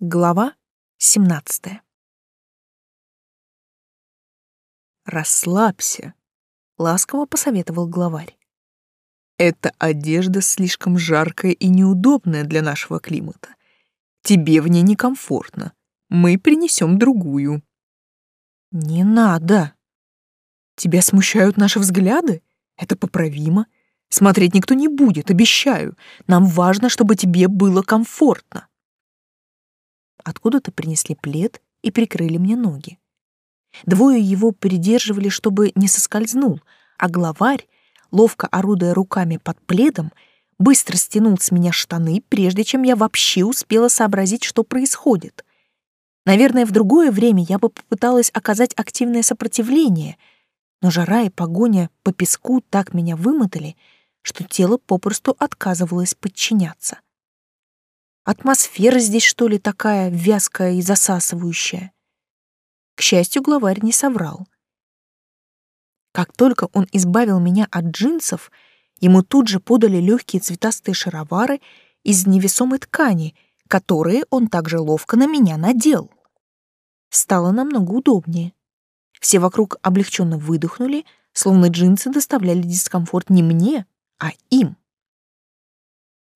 Глава 17. Расслабься, ласково посоветовал главарь. Эта одежда слишком жаркая и неудобная для нашего климата. Тебе в ней некомфортно. Мы принесем другую. Не надо. Тебя смущают наши взгляды? Это поправимо. Смотреть никто не будет, обещаю. Нам важно, чтобы тебе было комфортно откуда-то принесли плед и прикрыли мне ноги. Двое его придерживали, чтобы не соскользнул, а главарь, ловко орудуя руками под пледом, быстро стянул с меня штаны, прежде чем я вообще успела сообразить, что происходит. Наверное, в другое время я бы попыталась оказать активное сопротивление, но жара и погоня по песку так меня вымотали, что тело попросту отказывалось подчиняться. Атмосфера здесь, что ли, такая вязкая и засасывающая? К счастью, главарь не соврал. Как только он избавил меня от джинсов, ему тут же подали легкие цветастые шаровары из невесомой ткани, которые он также ловко на меня надел. Стало намного удобнее. Все вокруг облегченно выдохнули, словно джинсы доставляли дискомфорт не мне, а им.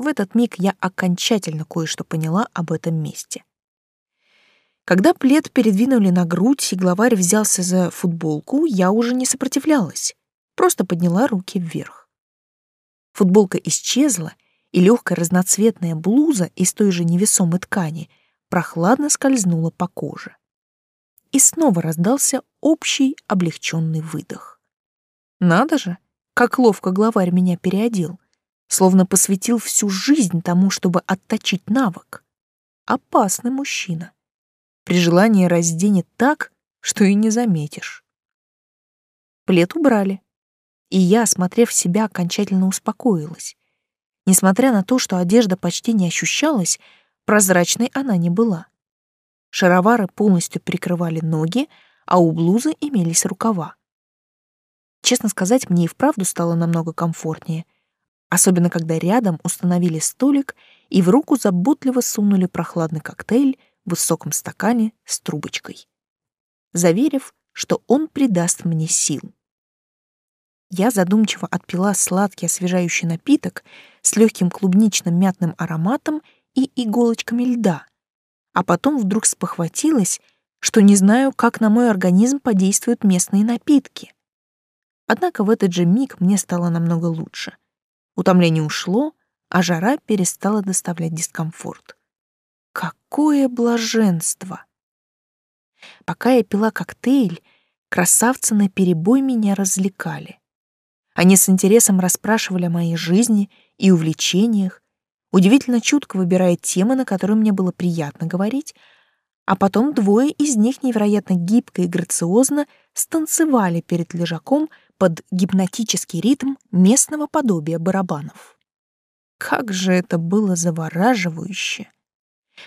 В этот миг я окончательно кое-что поняла об этом месте. Когда плед передвинули на грудь и главарь взялся за футболку, я уже не сопротивлялась, просто подняла руки вверх. Футболка исчезла, и легкая разноцветная блуза из той же невесомой ткани прохладно скользнула по коже. И снова раздался общий облегченный выдох. Надо же, как ловко главарь меня переодел словно посвятил всю жизнь тому, чтобы отточить навык. Опасный мужчина. При желании разденет так, что и не заметишь. Плед убрали, и я, осмотрев себя, окончательно успокоилась. Несмотря на то, что одежда почти не ощущалась, прозрачной она не была. Шаровары полностью прикрывали ноги, а у блузы имелись рукава. Честно сказать, мне и вправду стало намного комфортнее — особенно когда рядом установили столик и в руку заботливо сунули прохладный коктейль в высоком стакане с трубочкой, заверив, что он придаст мне сил. Я задумчиво отпила сладкий освежающий напиток с легким клубничным мятным ароматом и иголочками льда, а потом вдруг спохватилась, что не знаю, как на мой организм подействуют местные напитки. Однако в этот же миг мне стало намного лучше. Утомление ушло, а жара перестала доставлять дискомфорт. Какое блаженство! Пока я пила коктейль, красавцы на перебой меня развлекали. Они с интересом расспрашивали о моей жизни и увлечениях, удивительно чутко выбирая темы, на которые мне было приятно говорить, а потом двое из них невероятно гибко и грациозно станцевали перед лежаком под гипнотический ритм местного подобия барабанов. Как же это было завораживающе!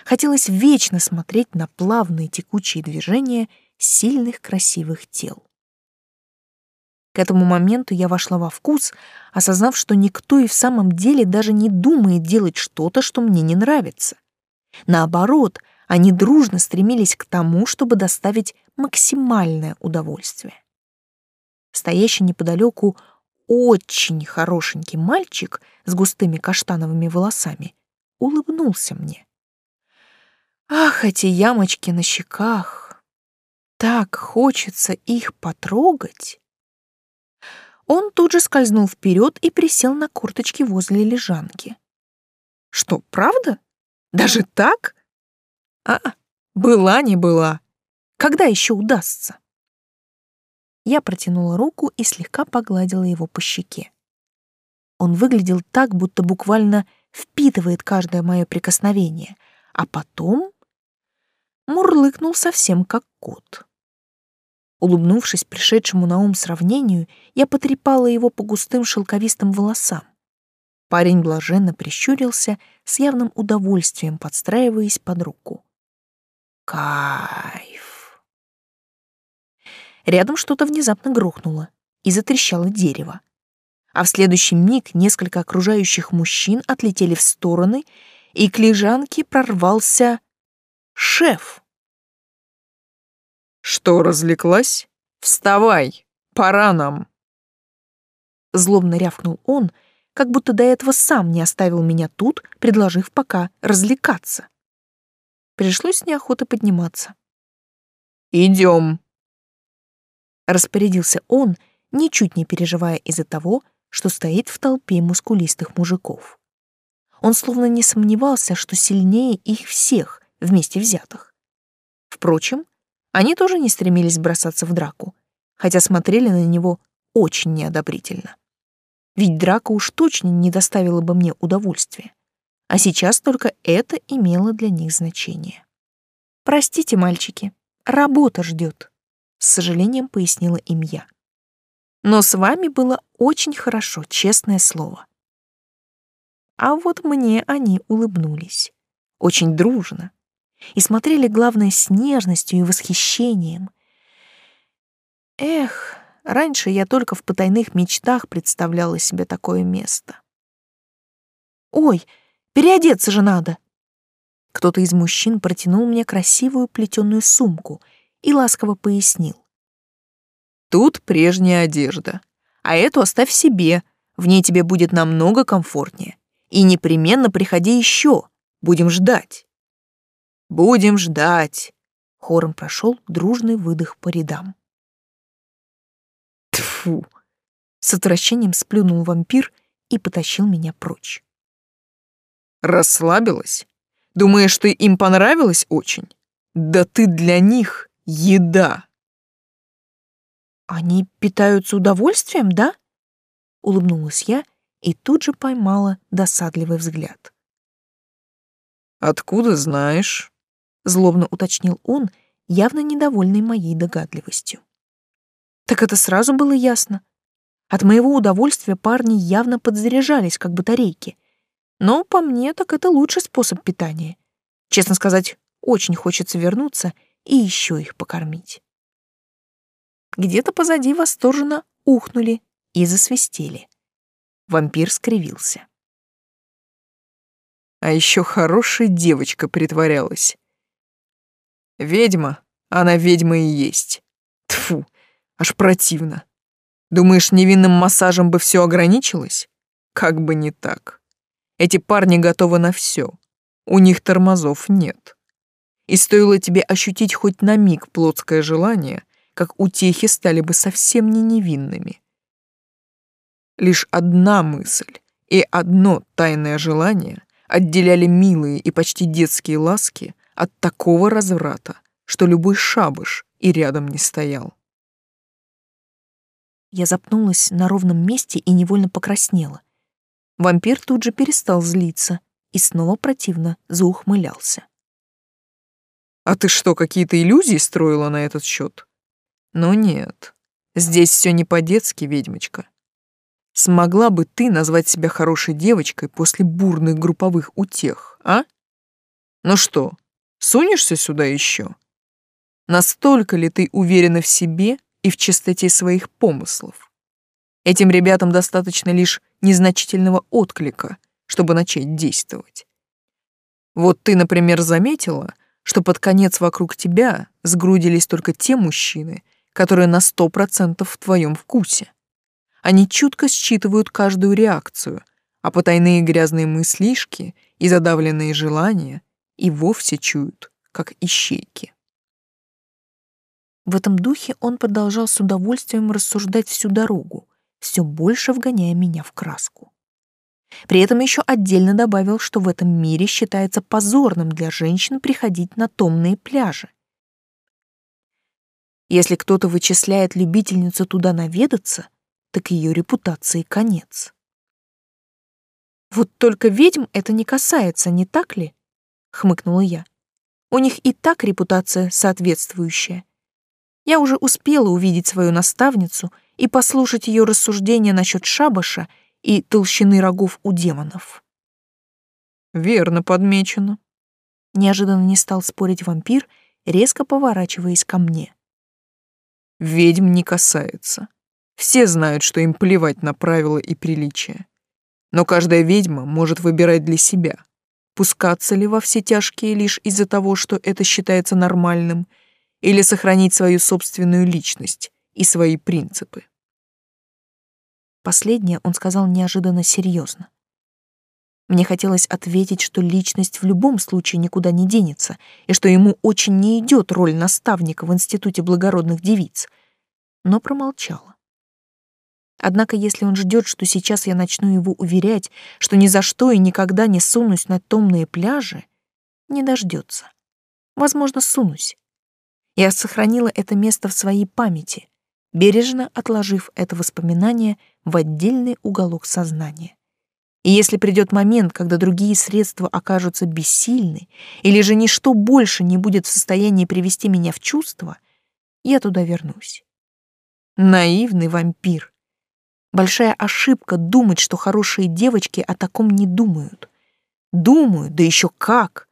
Хотелось вечно смотреть на плавные текучие движения сильных красивых тел. К этому моменту я вошла во вкус, осознав, что никто и в самом деле даже не думает делать что-то, что мне не нравится. Наоборот, они дружно стремились к тому, чтобы доставить максимальное удовольствие стоящий неподалеку очень хорошенький мальчик с густыми каштановыми волосами, улыбнулся мне. Ах, эти ямочки на щеках! Так хочется их потрогать! Он тут же скользнул вперед и присел на корточки возле лежанки. Что, правда? Даже так? А, была не была. Когда еще удастся? Я протянула руку и слегка погладила его по щеке. Он выглядел так, будто буквально впитывает каждое мое прикосновение, а потом мурлыкнул совсем как кот. Улыбнувшись пришедшему на ум сравнению, я потрепала его по густым шелковистым волосам. Парень блаженно прищурился, с явным удовольствием подстраиваясь под руку. Кайф! Рядом что-то внезапно грохнуло и затрещало дерево. А в следующий миг несколько окружающих мужчин отлетели в стороны, и к лежанке прорвался шеф. Что, развлеклась? Вставай, пора нам. Злобно рявкнул он, как будто до этого сам не оставил меня тут, предложив пока развлекаться. Пришлось с неохотой подниматься. Идем. Распорядился он, ничуть не переживая из-за того, что стоит в толпе мускулистых мужиков. Он словно не сомневался, что сильнее их всех вместе взятых. Впрочем, они тоже не стремились бросаться в драку, хотя смотрели на него очень неодобрительно. Ведь драка уж точно не доставила бы мне удовольствия. А сейчас только это имело для них значение. «Простите, мальчики, работа ждет», — с сожалением пояснила им я. «Но с вами было очень хорошо, честное слово». А вот мне они улыбнулись. Очень дружно. И смотрели, главное, с нежностью и восхищением. Эх, раньше я только в потайных мечтах представляла себе такое место. «Ой, переодеться же надо!» Кто-то из мужчин протянул мне красивую плетеную сумку и ласково пояснил. «Тут прежняя одежда, а эту оставь себе, в ней тебе будет намного комфортнее. И непременно приходи еще. Будем ждать. Будем ждать. Хором прошел дружный выдох по рядам. Тфу. С отвращением сплюнул вампир и потащил меня прочь. Расслабилась? Думаешь, ты им понравилась очень? Да ты для них еда. Они питаются удовольствием, да? Улыбнулась я и тут же поймала досадливый взгляд. «Откуда знаешь?» — злобно уточнил он, явно недовольный моей догадливостью. Так это сразу было ясно. От моего удовольствия парни явно подзаряжались, как батарейки. Но по мне так это лучший способ питания. Честно сказать, очень хочется вернуться и еще их покормить. Где-то позади восторженно ухнули и засвистели. Вампир скривился. А еще хорошая девочка притворялась. Ведьма, она ведьма и есть. Тфу, аж противно. Думаешь, невинным массажем бы все ограничилось? Как бы не так. Эти парни готовы на все. У них тормозов нет. И стоило тебе ощутить хоть на миг плотское желание, как утехи стали бы совсем не невинными. Лишь одна мысль и одно тайное желание отделяли милые и почти детские ласки от такого разврата, что любой шабыш и рядом не стоял. Я запнулась на ровном месте и невольно покраснела. Вампир тут же перестал злиться и снова противно заухмылялся. «А ты что, какие-то иллюзии строила на этот счет? Ну нет, здесь все не по-детски, ведьмочка. Смогла бы ты назвать себя хорошей девочкой после бурных групповых утех, а? Ну что, сунешься сюда еще? Настолько ли ты уверена в себе и в чистоте своих помыслов? Этим ребятам достаточно лишь незначительного отклика, чтобы начать действовать. Вот ты, например, заметила, что под конец вокруг тебя сгрудились только те мужчины, которые на сто процентов в твоем вкусе. Они чутко считывают каждую реакцию, а потайные грязные мыслишки и задавленные желания и вовсе чуют, как ищейки. В этом духе он продолжал с удовольствием рассуждать всю дорогу, все больше вгоняя меня в краску. При этом еще отдельно добавил, что в этом мире считается позорным для женщин приходить на томные пляжи. Если кто-то вычисляет любительницу туда наведаться, так ее репутации конец. Вот только ведьм это не касается, не так ли? хмыкнула я. У них и так репутация соответствующая. Я уже успела увидеть свою наставницу и послушать ее рассуждения насчет шабаша и толщины рогов у демонов. Верно подмечено. Неожиданно не стал спорить вампир, резко поворачиваясь ко мне. Ведьм не касается. Все знают, что им плевать на правила и приличия. Но каждая ведьма может выбирать для себя, Пускаться ли во все тяжкие лишь из-за того, что это считается нормальным, или сохранить свою собственную личность и свои принципы? Последнее он сказал неожиданно серьезно. Мне хотелось ответить, что личность в любом случае никуда не денется, и что ему очень не идет роль наставника в Институте благородных девиц, но промолчала. Однако если он ждет, что сейчас я начну его уверять, что ни за что и никогда не сунусь на томные пляжи, не дождется. Возможно, сунусь. Я сохранила это место в своей памяти, бережно отложив это воспоминание в отдельный уголок сознания. И если придет момент, когда другие средства окажутся бессильны, или же ничто больше не будет в состоянии привести меня в чувство, я туда вернусь. Наивный вампир, Большая ошибка думать, что хорошие девочки о таком не думают. Думают, да еще как.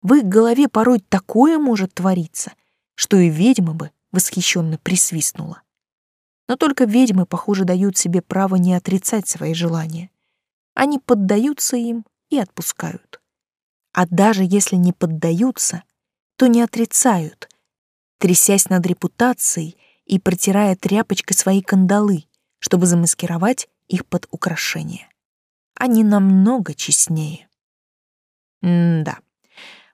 В их голове порой такое может твориться, что и ведьма бы восхищенно присвистнула. Но только ведьмы, похоже, дают себе право не отрицать свои желания. Они поддаются им и отпускают. А даже если не поддаются, то не отрицают, трясясь над репутацией и протирая тряпочкой свои кандалы, чтобы замаскировать их под украшения. Они намного честнее. М-да.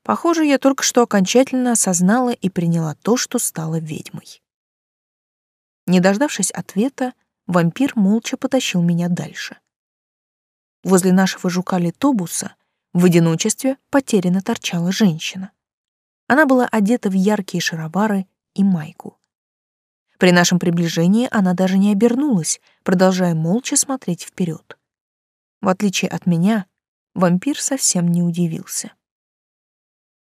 Похоже, я только что окончательно осознала и приняла то, что стала ведьмой. Не дождавшись ответа, вампир молча потащил меня дальше. Возле нашего жука-литобуса в одиночестве потерянно торчала женщина. Она была одета в яркие шаровары и майку. При нашем приближении она даже не обернулась, продолжая молча смотреть вперед. В отличие от меня, вампир совсем не удивился.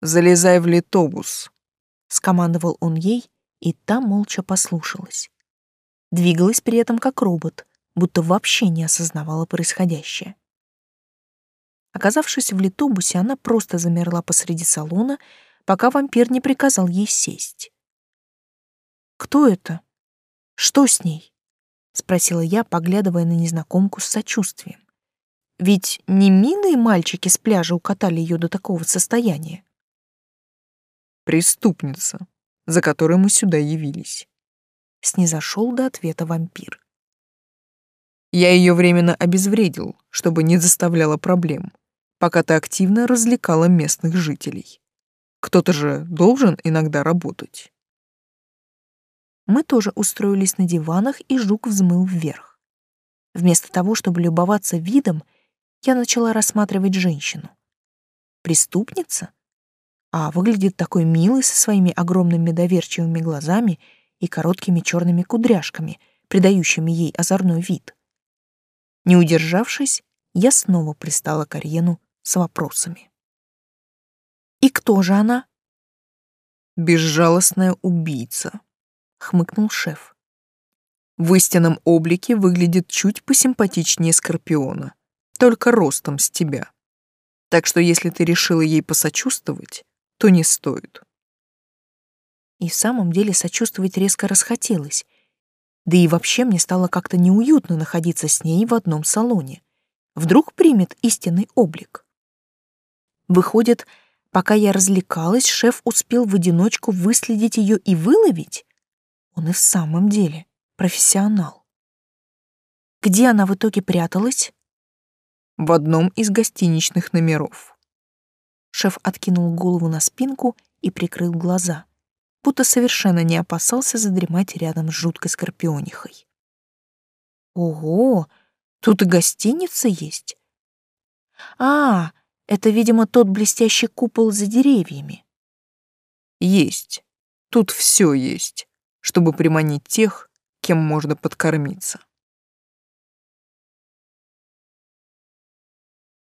«Залезай в литобус», — скомандовал он ей, и та молча послушалась. Двигалась при этом как робот, будто вообще не осознавала происходящее. Оказавшись в литобусе, она просто замерла посреди салона, пока вампир не приказал ей сесть. Кто это? Что с ней? спросила я, поглядывая на незнакомку с сочувствием. Ведь не милые мальчики с пляжа укатали ее до такого состояния. Преступница, за которой мы сюда явились. Снизошел до ответа вампир. Я ее временно обезвредил, чтобы не заставляла проблем, пока ты активно развлекала местных жителей. Кто-то же должен иногда работать мы тоже устроились на диванах, и жук взмыл вверх. Вместо того, чтобы любоваться видом, я начала рассматривать женщину. Преступница? А выглядит такой милой со своими огромными доверчивыми глазами и короткими черными кудряшками, придающими ей озорной вид. Не удержавшись, я снова пристала к Арьену с вопросами. «И кто же она?» «Безжалостная убийца», — хмыкнул шеф. В истинном облике выглядит чуть посимпатичнее Скорпиона, только ростом с тебя. Так что если ты решила ей посочувствовать, то не стоит. И в самом деле сочувствовать резко расхотелось. Да и вообще мне стало как-то неуютно находиться с ней в одном салоне. Вдруг примет истинный облик. Выходит, пока я развлекалась, шеф успел в одиночку выследить ее и выловить? Он и в самом деле профессионал. Где она в итоге пряталась? В одном из гостиничных номеров. Шеф откинул голову на спинку и прикрыл глаза, будто совершенно не опасался задремать рядом с жуткой скорпионихой. Ого, тут и гостиница есть. А, это, видимо, тот блестящий купол за деревьями. Есть. Тут все есть чтобы приманить тех, кем можно подкормиться.